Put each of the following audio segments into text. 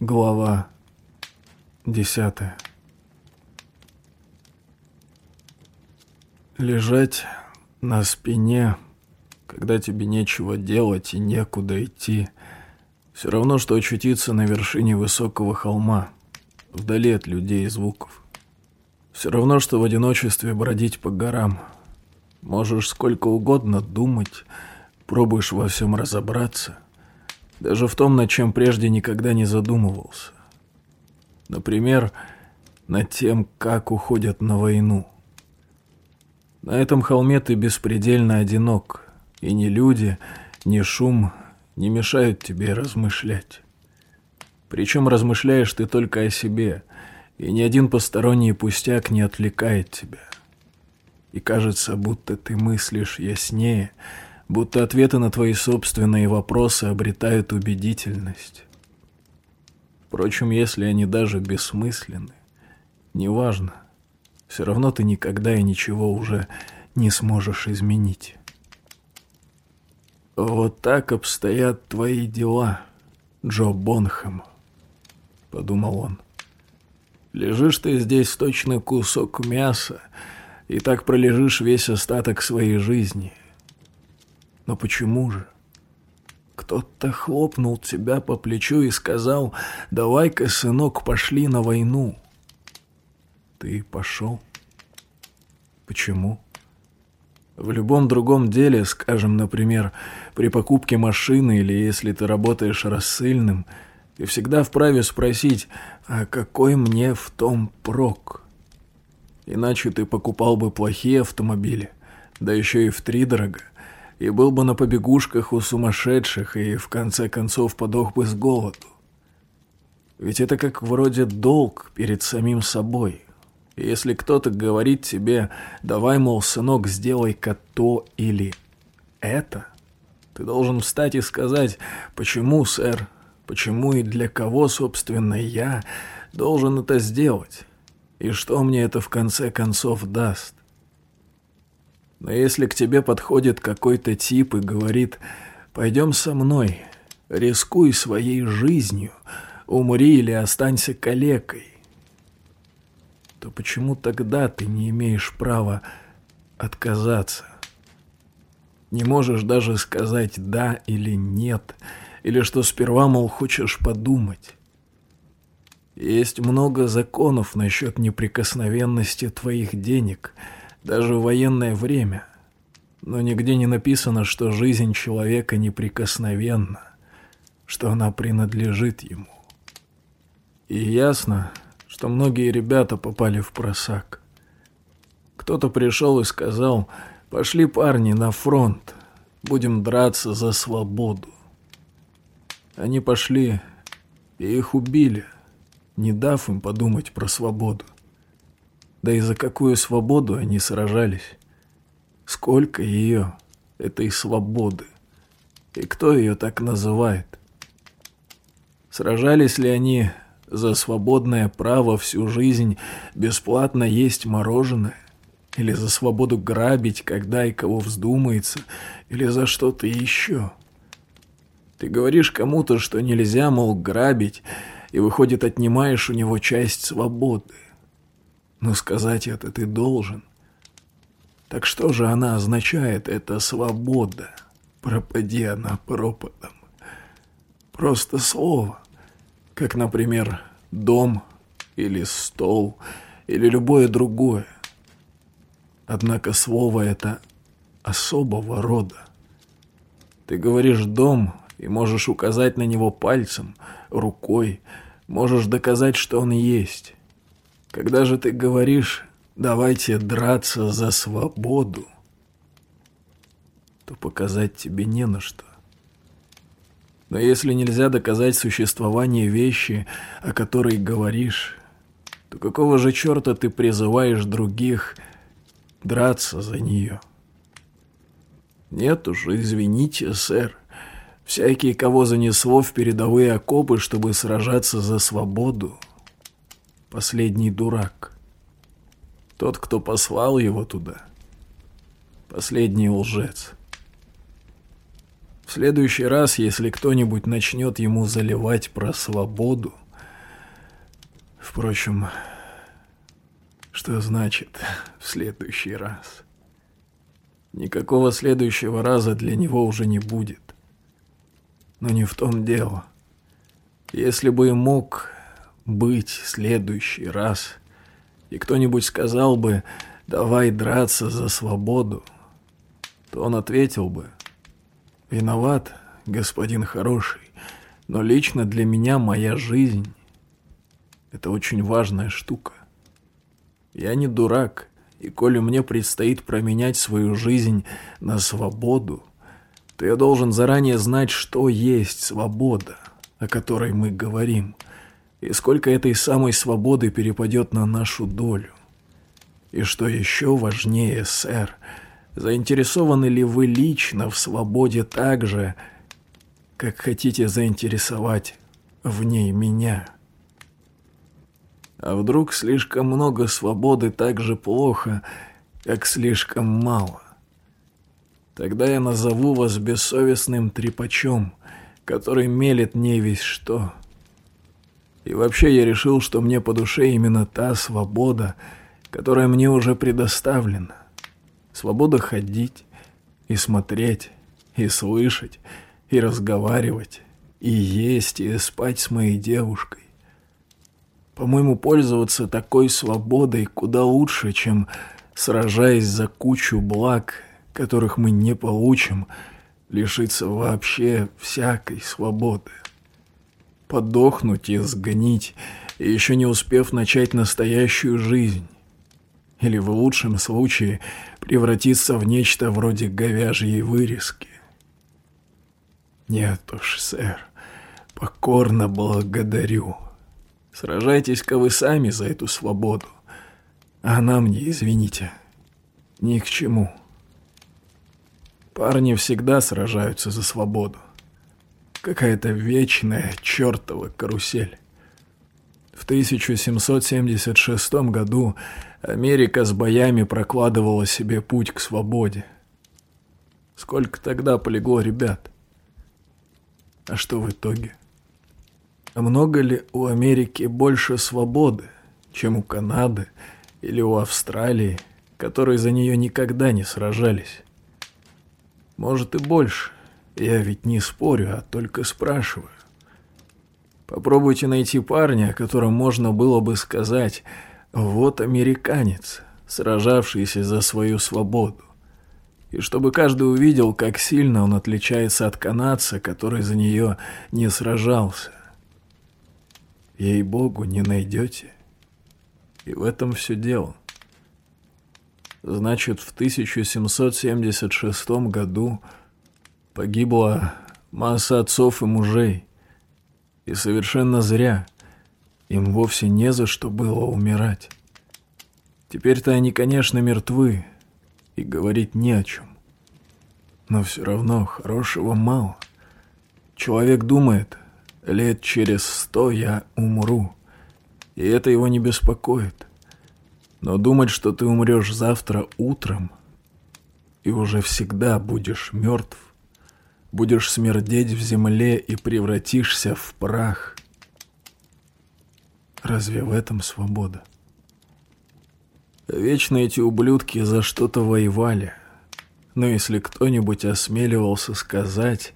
Глава десятая Лежать на спине, когда тебе нечего делать и некуда идти, все равно, что очутиться на вершине высокого холма, вдали от людей и звуков. Все равно, что в одиночестве бродить по горам. Можешь сколько угодно думать, пробуешь во всем разобраться – даже в том, над чем прежде никогда не задумывался. Например, над тем, как уходят на войну. На этом холме ты беспредельно одинок, и ни люди, ни шум не мешают тебе размышлять. Причем размышляешь ты только о себе, и ни один посторонний пустяк не отвлекает тебя. И кажется, будто ты мыслишь яснее, будто ответы на твои собственные вопросы обретают убедительность. Впрочем, если они даже бессмысленны, неважно, все равно ты никогда и ничего уже не сможешь изменить. «Вот так обстоят твои дела, Джо Бонхэм», — подумал он. «Лежишь ты здесь точно кусок мяса, и так пролежишь весь остаток своей жизни, но почему же? Кто-то хлопнул тебя по плечу и сказал, давай-ка, сынок, пошли на войну. Ты пошел. Почему? В любом другом деле, скажем, например, при покупке машины или если ты работаешь рассыльным, ты всегда вправе спросить, а какой мне в том прок? Иначе ты покупал бы плохие автомобили, да еще и втридорога, и был бы на побегушках у сумасшедших и в конце концов подох бы с голоду. Ведь это как вроде долг перед самим собой. Если кто-то говорит тебе «давай, мол, сынок, сделай-ка то или это», ты должен встать и сказать «почему, сэр, почему и для кого, собственно, я должен это сделать?» И что мне это в конце концов даст? Но если к тебе подходит какой-то тип и говорит «пойдем со мной, рискуй своей жизнью, умри или останься калекой», то почему тогда ты не имеешь права отказаться? Не можешь даже сказать «да» или «нет», или что сперва, мол, хочешь подумать. Есть много законов насчет неприкосновенности твоих денег – даже в военное время. Но нигде не написано, что жизнь человека неприкосновенна, что она принадлежит ему. И ясно, что многие ребята попали в просак. Кто-то пришел и сказал, пошли парни на фронт, будем драться за свободу. Они пошли и их убили, не дав им подумать про свободу. Да и за какую свободу они сражались? Сколько ее, этой свободы? И кто ее так называет? Сражались ли они за свободное право всю жизнь бесплатно есть мороженое? Или за свободу грабить, когда и кого вздумается? Или за что-то еще? Ты говоришь кому-то, что нельзя, мол, грабить, и, выходит, отнимаешь у него часть свободы. Но сказать это ты должен. Так что же она означает, эта свобода? Пропади она пропадом. Просто слово, как, например, дом или стол или любое другое. Однако слово это особого рода. Ты говоришь «дом» и можешь указать на него пальцем, рукой, можешь доказать, что он есть. Когда же ты говоришь «давайте драться за свободу», то показать тебе не на что. Но если нельзя доказать существование вещи, о которой говоришь, то какого же черта ты призываешь других драться за нее? Нет уж, извините, сэр. Всякий, кого занесло в передовые окопы, чтобы сражаться за свободу, последний дурак. Тот, кто послал его туда, последний лжец. В следующий раз, если кто-нибудь начнет ему заливать про свободу, Впрочем, что значит «в следующий раз»? Никакого следующего раза для него уже не будет. Но не в том дело. Если бы мог быть следующий раз, и кто-нибудь сказал бы «давай драться за свободу», то он ответил бы «виноват, господин хороший, но лично для меня моя жизнь — это очень важная штука. Я не дурак, и коли мне предстоит променять свою жизнь на свободу, то я должен заранее знать, что есть свобода, о которой мы говорим, и сколько этой самой свободы перепадет на нашу долю. И что еще важнее, сэр, заинтересованы ли вы лично в свободе так же, как хотите заинтересовать в ней меня?» А вдруг слишком много свободы так же плохо, как слишком мало? Тогда я назову вас бессовестным трепачом, который мелет не весь что. И вообще я решил, что мне по душе именно та свобода, которая мне уже предоставлена. Свобода ходить и смотреть, и слышать, и разговаривать, и есть, и спать с моей девушкой. По-моему, пользоваться такой свободой куда лучше, чем сражаясь за кучу благ, которых мы не получим, лишиться вообще всякой свободы. Подохнуть и сгнить, еще не успев начать настоящую жизнь. Или в лучшем случае превратиться в нечто вроде говяжьей вырезки. Нет уж, сэр, покорно благодарю. Сражайтесь-ка вы сами за эту свободу. А нам не, извините, ни к чему. Парни всегда сражаются за свободу. Какая-то вечная чертова карусель. В 1776 году Америка с боями прокладывала себе путь к свободе. Сколько тогда полегло ребят? А что в итоге? А много ли у Америки больше свободы, чем у Канады или у Австралии, которые за нее никогда не сражались? Может и больше. Я ведь не спорю, а только спрашиваю. Попробуйте найти парня, о котором можно было бы сказать «вот американец, сражавшийся за свою свободу». И чтобы каждый увидел, как сильно он отличается от канадца, который за нее не сражался ей-богу, не найдете. И в этом все дело. Значит, в 1776 году погибла масса отцов и мужей. И совершенно зря. Им вовсе не за что было умирать. Теперь-то они, конечно, мертвы, и говорить не о чем. Но все равно хорошего мало. Человек думает, Лет через сто я умру, и это его не беспокоит. Но думать, что ты умрешь завтра утром, и уже всегда будешь мертв, будешь смердеть в земле и превратишься в прах. Разве в этом свобода? Вечно эти ублюдки за что-то воевали. Но если кто-нибудь осмеливался сказать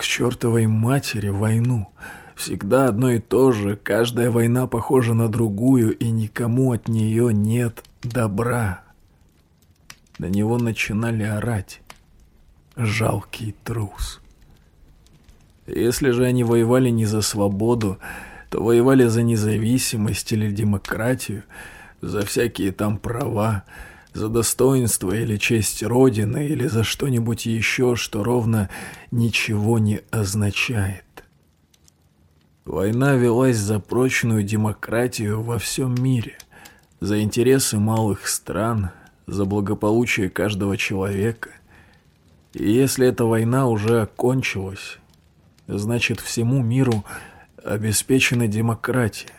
к чертовой матери войну. Всегда одно и то же, каждая война похожа на другую, и никому от нее нет добра. На него начинали орать. Жалкий трус. Если же они воевали не за свободу, то воевали за независимость или демократию, за всякие там права, за достоинство или честь Родины, или за что-нибудь еще, что ровно ничего не означает. Война велась за прочную демократию во всем мире, за интересы малых стран, за благополучие каждого человека. И если эта война уже окончилась, значит всему миру обеспечена демократия.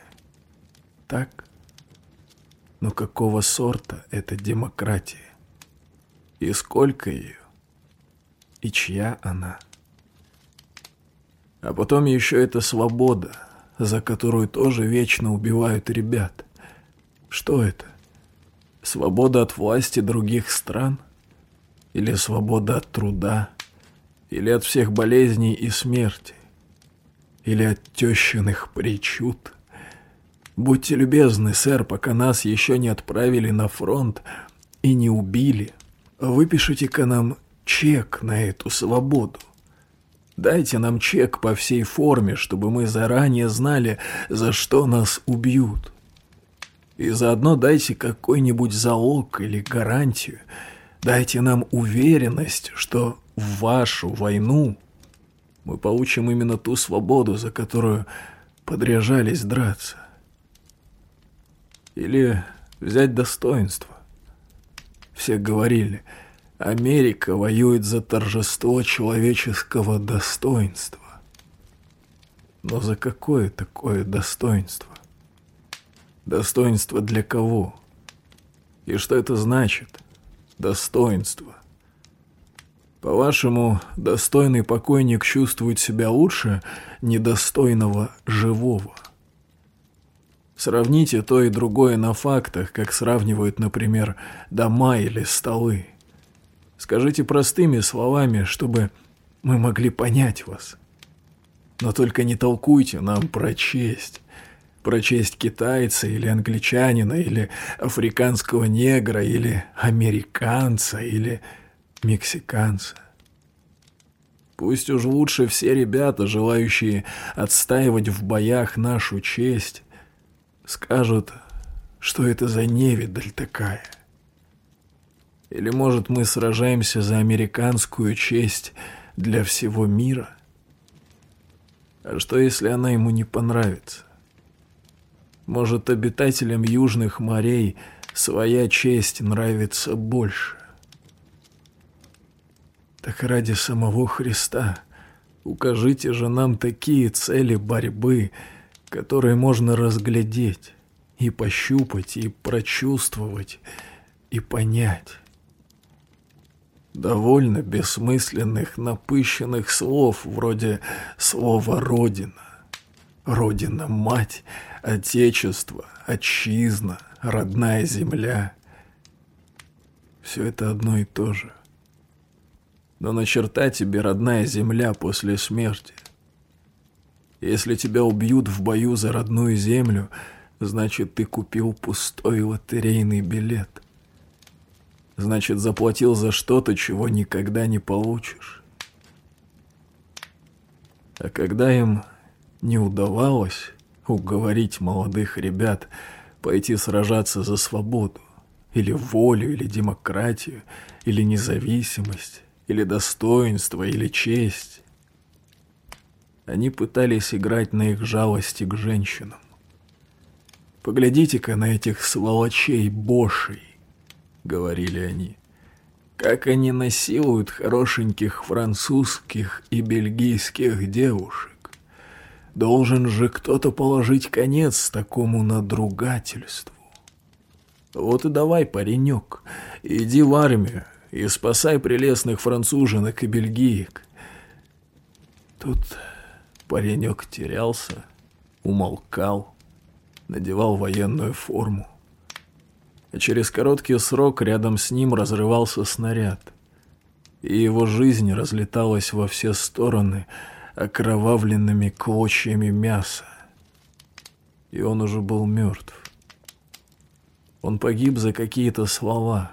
Так? Но какого сорта эта демократия? И сколько ее? И чья она? А потом еще эта свобода, за которую тоже вечно убивают ребят. Что это? Свобода от власти других стран? Или свобода от труда? Или от всех болезней и смерти? Или от тещиных причуд? Будьте любезны, сэр, пока нас еще не отправили на фронт и не убили, выпишите-ка нам чек на эту свободу. Дайте нам чек по всей форме, чтобы мы заранее знали, за что нас убьют. И заодно дайте какой-нибудь залог или гарантию. Дайте нам уверенность, что в вашу войну мы получим именно ту свободу, за которую подряжались драться. Или взять достоинство. Все говорили, Америка воюет за торжество человеческого достоинства. Но за какое такое достоинство? Достоинство для кого? И что это значит? Достоинство. По-вашему, достойный покойник чувствует себя лучше недостойного живого? Сравните то и другое на фактах, как сравнивают, например, дома или столы. Скажите простыми словами, чтобы мы могли понять вас. Но только не толкуйте нам про честь прочесть китайца или англичанина, или африканского негра, или американца, или мексиканца. Пусть уж лучше все ребята, желающие отстаивать в боях нашу честь, скажут, что это за невидаль такая. Или, может, мы сражаемся за американскую честь для всего мира? А что, если она ему не понравится? Может, обитателям южных морей своя честь нравится больше. Так ради самого Христа укажите же нам такие цели борьбы, которые можно разглядеть и пощупать, и прочувствовать, и понять. Довольно бессмысленных, напыщенных слов, вроде слова «родина», «родина-мать», Отечество, отчизна, родная земля. Все это одно и то же. Но на черта тебе родная земля после смерти. Если тебя убьют в бою за родную землю, значит, ты купил пустой лотерейный билет. Значит, заплатил за что-то, чего никогда не получишь. А когда им не удавалось, уговорить молодых ребят пойти сражаться за свободу, или волю, или демократию, или независимость, или достоинство, или честь. Они пытались играть на их жалости к женщинам. «Поглядите-ка на этих сволочей Бошей», — говорили они, — «как они насилуют хорошеньких французских и бельгийских девушек. Должен же кто-то положить конец такому надругательству. Вот и давай, паренек, иди в армию и спасай прелестных француженок и бельгиек. Тут паренек терялся, умолкал, надевал военную форму. А через короткий срок рядом с ним разрывался снаряд, и его жизнь разлеталась во все стороны — окровавленными клочьями мяса. И он уже был мертв. Он погиб за какие-то слова.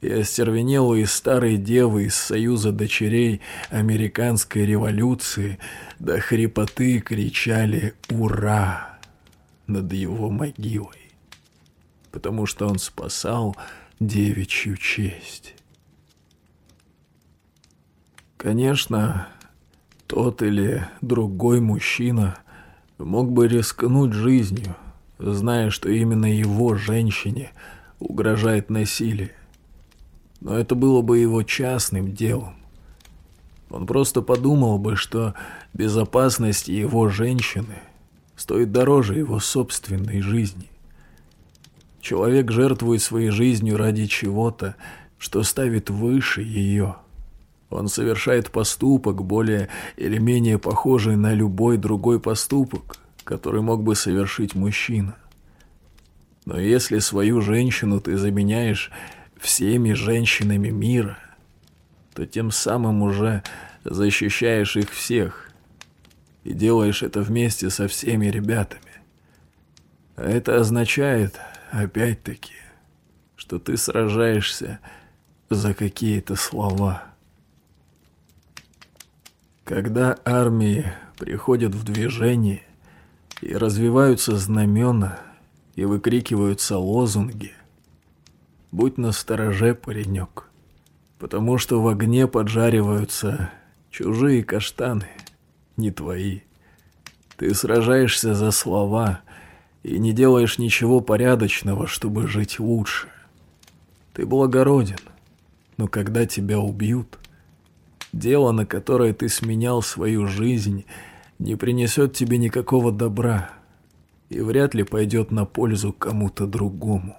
И остервенелые старые девы из Союза дочерей американской революции до хрипоты кричали «Ура!» над его могилой, потому что он спасал девичью честь. Конечно, тот или другой мужчина мог бы рискнуть жизнью, зная, что именно его женщине угрожает насилие. Но это было бы его частным делом. Он просто подумал бы, что безопасность его женщины стоит дороже его собственной жизни. Человек жертвует своей жизнью ради чего-то, что ставит выше ее – он совершает поступок, более или менее похожий на любой другой поступок, который мог бы совершить мужчина. Но если свою женщину ты заменяешь всеми женщинами мира, то тем самым уже защищаешь их всех и делаешь это вместе со всеми ребятами. А это означает, опять-таки, что ты сражаешься за какие-то слова. Когда армии приходят в движение и развиваются знамена и выкрикиваются лозунги, будь настороже, паренек, потому что в огне поджариваются чужие каштаны, не твои. Ты сражаешься за слова и не делаешь ничего порядочного, чтобы жить лучше. Ты благороден, но когда тебя убьют, дело, на которое ты сменял свою жизнь, не принесет тебе никакого добра и вряд ли пойдет на пользу кому-то другому.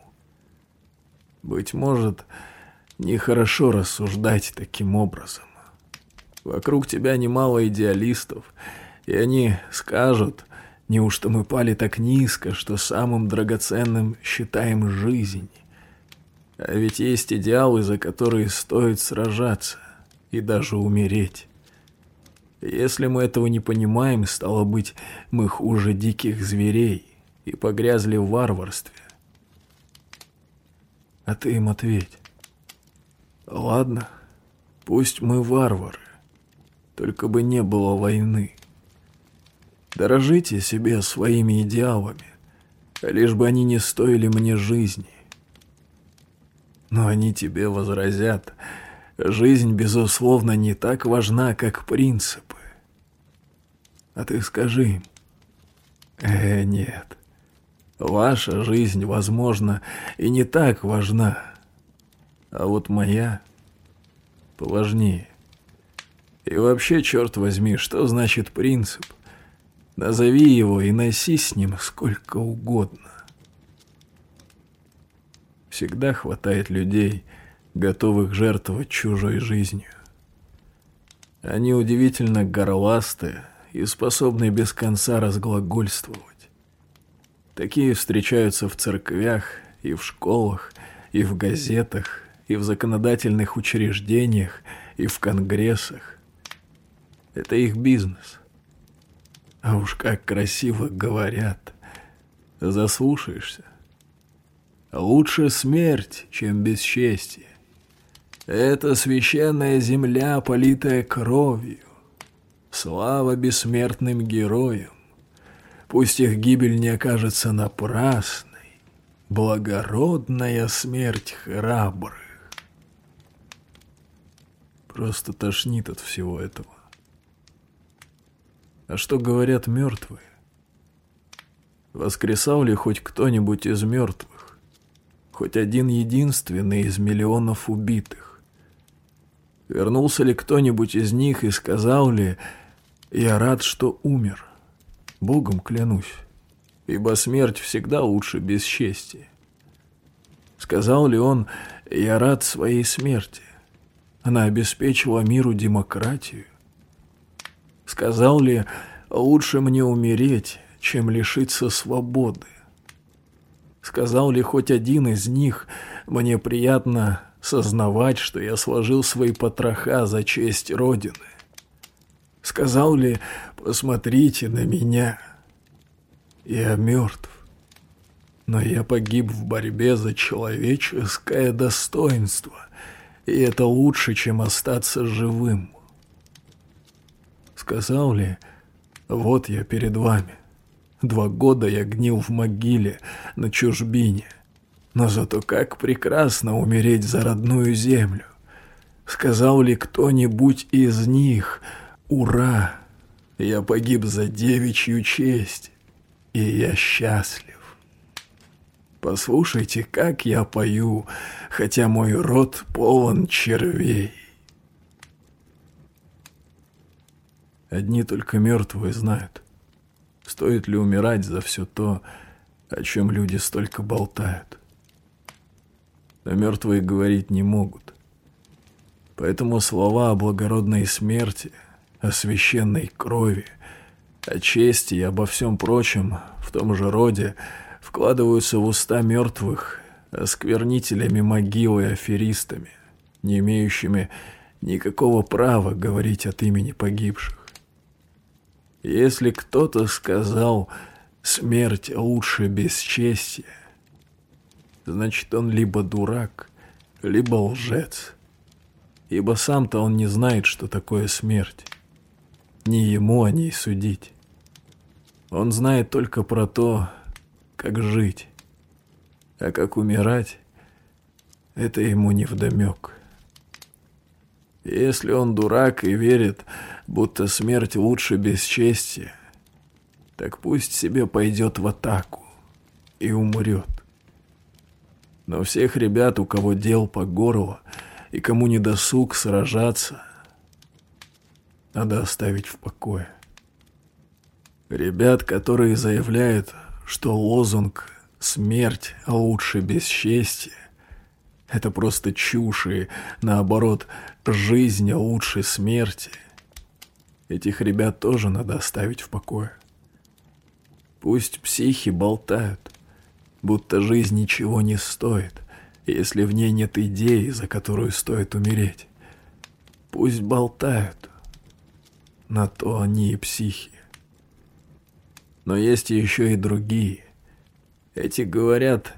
Быть может, нехорошо рассуждать таким образом. Вокруг тебя немало идеалистов, и они скажут, неужто мы пали так низко, что самым драгоценным считаем жизнь. А ведь есть идеалы, за которые стоит сражаться и даже умереть. Если мы этого не понимаем, стало быть, мы хуже диких зверей и погрязли в варварстве. А ты им ответь. Ладно, пусть мы варвары, только бы не было войны. Дорожите себе своими идеалами, лишь бы они не стоили мне жизни. Но они тебе возразят, жизнь, безусловно, не так важна, как принципы. А ты скажи им, э, нет, ваша жизнь, возможно, и не так важна, а вот моя поважнее. И вообще, черт возьми, что значит принцип? Назови его и носи с ним сколько угодно. Всегда хватает людей, готовых жертвовать чужой жизнью. Они удивительно горластые и способны без конца разглагольствовать. Такие встречаются в церквях и в школах, и в газетах, и в законодательных учреждениях, и в конгрессах. Это их бизнес. А уж как красиво говорят. Заслушаешься. Лучше смерть, чем бесчестие. Это священная земля, политая кровью. Слава бессмертным героям. Пусть их гибель не окажется напрасной. Благородная смерть храбрых. Просто тошнит от всего этого. А что говорят мертвые? Воскресал ли хоть кто-нибудь из мертвых? хоть один единственный из миллионов убитых. Вернулся ли кто-нибудь из них и сказал ли «Я рад, что умер»? Богом клянусь, ибо смерть всегда лучше бесчестия. Сказал ли он «Я рад своей смерти»? Она обеспечила миру демократию. Сказал ли «Лучше мне умереть, чем лишиться свободы»? Сказал ли хоть один из них, мне приятно сознавать, что я сложил свои потроха за честь Родины? Сказал ли, посмотрите на меня, я мертв, но я погиб в борьбе за человеческое достоинство, и это лучше, чем остаться живым. Сказал ли, вот я перед вами, Два года я гнил в могиле на чужбине. Но зато как прекрасно умереть за родную землю. Сказал ли кто-нибудь из них «Ура! Я погиб за девичью честь, и я счастлив». Послушайте, как я пою, хотя мой рот полон червей. Одни только мертвые знают, Стоит ли умирать за все то, о чем люди столько болтают? Но мертвые говорить не могут. Поэтому слова о благородной смерти, о священной крови о чести и обо всем прочем в том же роде вкладываются в уста мертвых осквернителями могил и аферистами, не имеющими никакого права говорить от имени погибших. Если кто-то сказал «смерть лучше бесчестия», значит он либо дурак, либо лжец, ибо сам-то он не знает, что такое смерть. Не ему о ней судить. Он знает только про то, как жить, а как умирать, это ему невдомек. Если он дурак и верит, будто смерть лучше бесчестия, так пусть себе пойдет в атаку и умрет. Но всех ребят, у кого дел по горло и кому не досуг сражаться, надо оставить в покое. Ребят, которые заявляют, что лозунг «смерть лучше бесчестия» — это просто чушь и, наоборот, жизнь лучше смерти. Этих ребят тоже надо оставить в покое. Пусть психи болтают, будто жизнь ничего не стоит, если в ней нет идеи, за которую стоит умереть. Пусть болтают. На то они и психи. Но есть еще и другие. Эти говорят,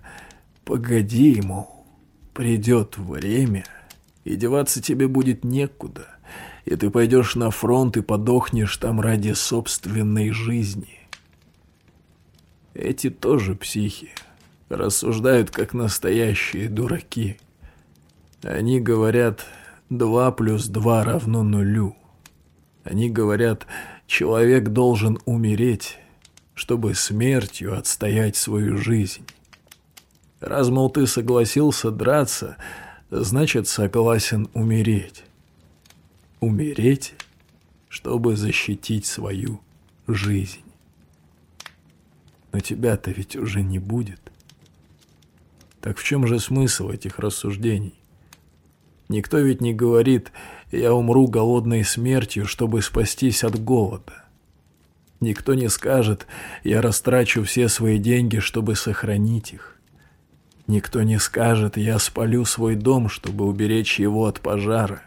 погоди, мол, придет время, и деваться тебе будет некуда, и ты пойдешь на фронт и подохнешь там ради собственной жизни. Эти тоже психи, рассуждают как настоящие дураки. Они говорят, два плюс два равно нулю. Они говорят, человек должен умереть, чтобы смертью отстоять свою жизнь. Раз, мол, ты согласился драться, значит, согласен умереть. Умереть, чтобы защитить свою жизнь. Но тебя-то ведь уже не будет. Так в чем же смысл этих рассуждений? Никто ведь не говорит «я умру голодной смертью, чтобы спастись от голода». Никто не скажет, я растрачу все свои деньги, чтобы сохранить их. Никто не скажет, я спалю свой дом, чтобы уберечь его от пожара.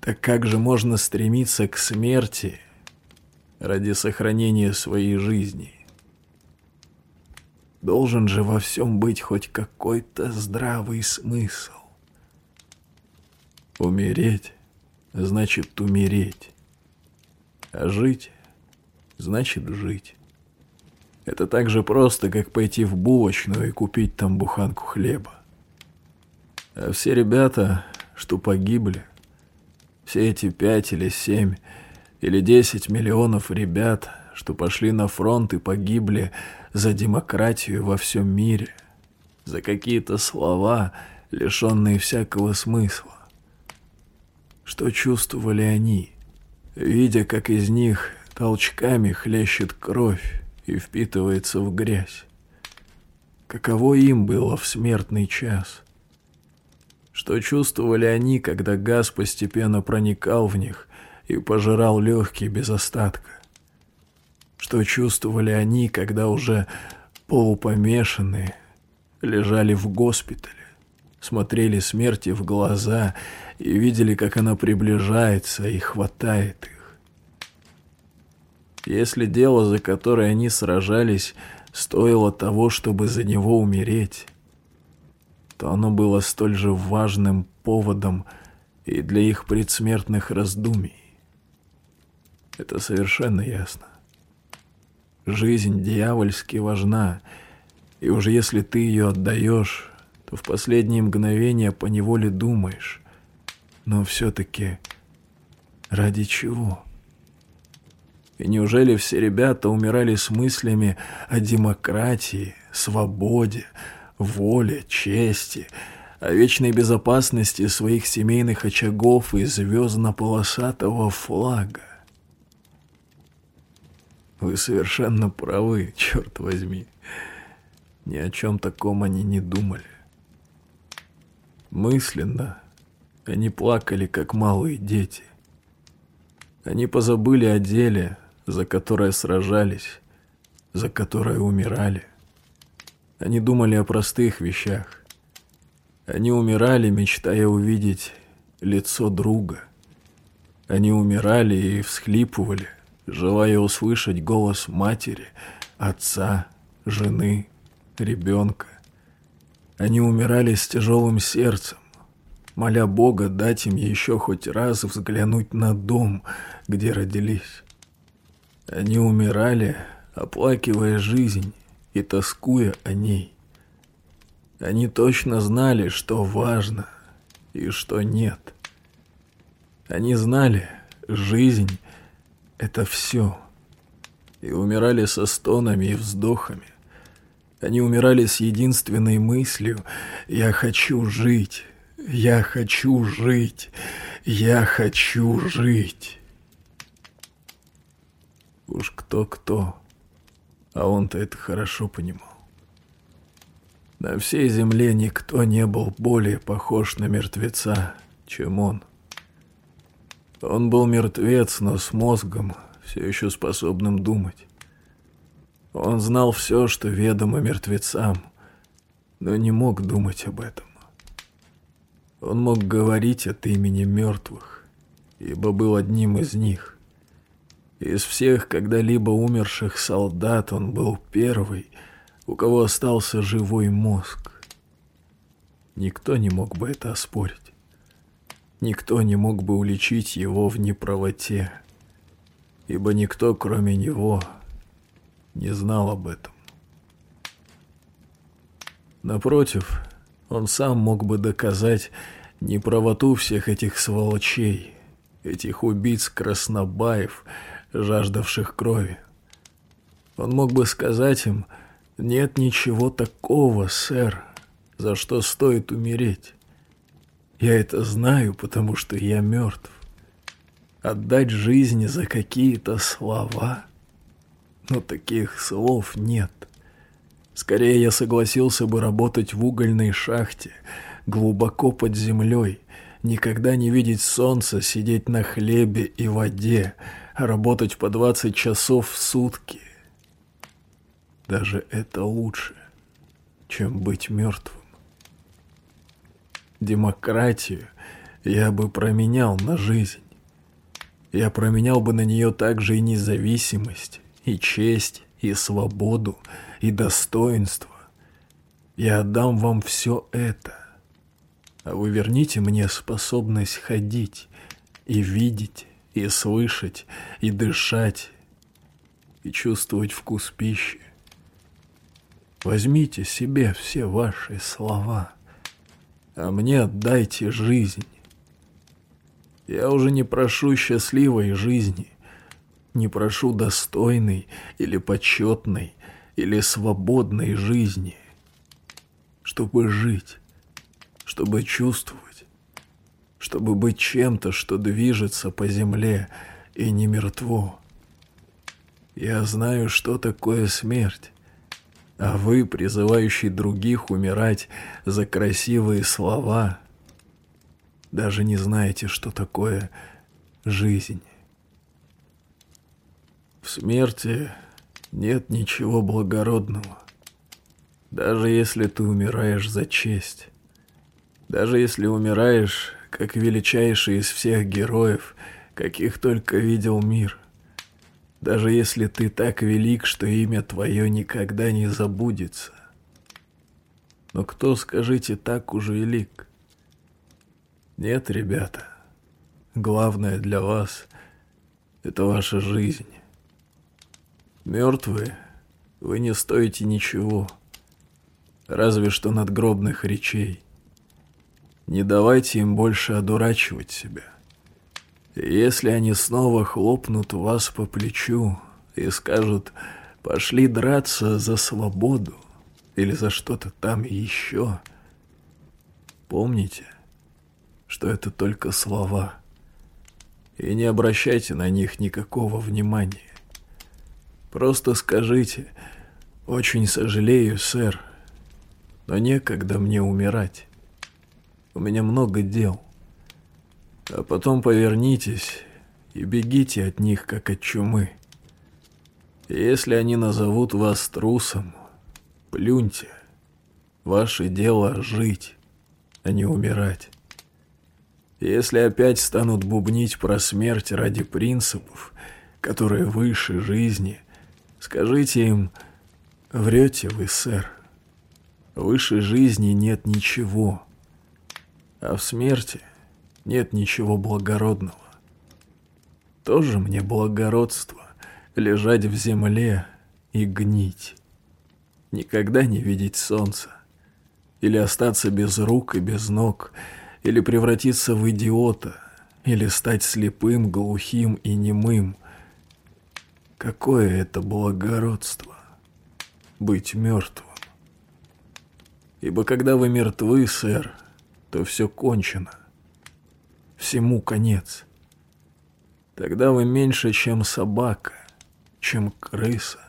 Так как же можно стремиться к смерти ради сохранения своей жизни? Должен же во всем быть хоть какой-то здравый смысл. Умереть значит умереть, а жить значит жить. Это так же просто, как пойти в булочную и купить там буханку хлеба. А все ребята, что погибли, все эти пять или семь или десять миллионов ребят, что пошли на фронт и погибли за демократию во всем мире, за какие-то слова, лишенные всякого смысла. Что чувствовали они, видя, как из них толчками хлещет кровь и впитывается в грязь. Каково им было в смертный час? Что чувствовали они, когда газ постепенно проникал в них и пожирал легкие без остатка? Что чувствовали они, когда уже полупомешанные лежали в госпитале, смотрели смерти в глаза и видели, как она приближается и хватает их? Если дело, за которое они сражались, стоило того, чтобы за него умереть, то оно было столь же важным поводом и для их предсмертных раздумий. Это совершенно ясно. Жизнь дьявольски важна, и уже если ты ее отдаешь, то в последние мгновения поневоле думаешь, но все-таки ради чего? И неужели все ребята умирали с мыслями о демократии, свободе, воле, чести, о вечной безопасности своих семейных очагов и звездно-полосатого флага? Вы совершенно правы, черт возьми. Ни о чем таком они не думали. Мысленно они плакали, как малые дети. Они позабыли о деле, за которое сражались, за которое умирали. Они думали о простых вещах. Они умирали, мечтая увидеть лицо друга. Они умирали и всхлипывали, желая услышать голос матери, отца, жены, ребенка. Они умирали с тяжелым сердцем, моля Бога дать им еще хоть раз взглянуть на дом, где родились. Они умирали, оплакивая жизнь и тоскуя о ней. Они точно знали, что важно и что нет. Они знали, жизнь — это все. И умирали со стонами и вздохами. Они умирали с единственной мыслью «Я хочу жить, я хочу жить, я хочу жить». Уж кто-кто, а он-то это хорошо понимал. На всей земле никто не был более похож на мертвеца, чем он. Он был мертвец, но с мозгом, все еще способным думать. Он знал все, что ведомо мертвецам, но не мог думать об этом. Он мог говорить от имени мертвых, ибо был одним из них. Из всех когда-либо умерших солдат он был первый, у кого остался живой мозг. Никто не мог бы это оспорить. Никто не мог бы уличить его в неправоте, ибо никто, кроме него, не знал об этом. Напротив, он сам мог бы доказать неправоту всех этих сволочей, этих убийц-краснобаев, жаждавших крови. Он мог бы сказать им, нет ничего такого, сэр, за что стоит умереть. Я это знаю, потому что я мертв. Отдать жизнь за какие-то слова — но таких слов нет. Скорее я согласился бы работать в угольной шахте, глубоко под землей, никогда не видеть солнца, сидеть на хлебе и воде, работать по 20 часов в сутки. Даже это лучше, чем быть мертвым. Демократию я бы променял на жизнь. Я променял бы на нее также и независимость, и честь, и свободу, и достоинство. Я отдам вам все это, а вы верните мне способность ходить и видеть, и слышать, и дышать, и чувствовать вкус пищи. Возьмите себе все ваши слова, а мне отдайте жизнь. Я уже не прошу счастливой жизни, не прошу достойной или почетной или свободной жизни, чтобы жить, чтобы чувствовать, чтобы быть чем-то, что движется по земле и не мертво. Я знаю, что такое смерть, а вы, призывающий других умирать за красивые слова, даже не знаете, что такое жизнь. В смерти нет ничего благородного. Даже если ты умираешь за честь. Даже если умираешь, как величайший из всех героев, каких только видел мир. Даже если ты так велик, что имя твое никогда не забудется. Но кто, скажите, так уже велик? Нет, ребята. Главное для вас — это ваша жизнь. Мертвые, вы не стоите ничего, разве что надгробных речей. Не давайте им больше одурачивать себя. Если они снова хлопнут вас по плечу и скажут «пошли драться за свободу» или за что-то там еще, помните, что это только слова, и не обращайте на них никакого внимания. Просто скажите, очень сожалею, сэр, но некогда мне умирать. У меня много дел. А потом повернитесь и бегите от них, как от чумы. Если они назовут вас трусом, плюньте. Ваше дело жить, а не умирать. Если опять станут бубнить про смерть ради принципов, которые выше жизни, скажите им, врете вы, сэр. Выше жизни нет ничего, а в смерти нет ничего благородного. Тоже мне благородство лежать в земле и гнить. Никогда не видеть солнца. Или остаться без рук и без ног — или превратиться в идиота, или стать слепым, глухим и немым. Какое это благородство — быть мертвым. Ибо когда вы мертвы, сэр, то все кончено. Всему конец. Тогда вы меньше, чем собака, чем крыса,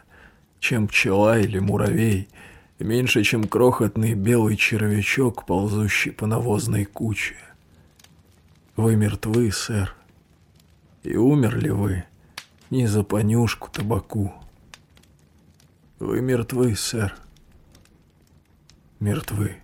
чем пчела или муравей — меньше, чем крохотный белый червячок, ползущий по навозной куче. Вы мертвы, сэр. И умерли вы не за понюшку табаку. Вы мертвы, сэр. Мертвы.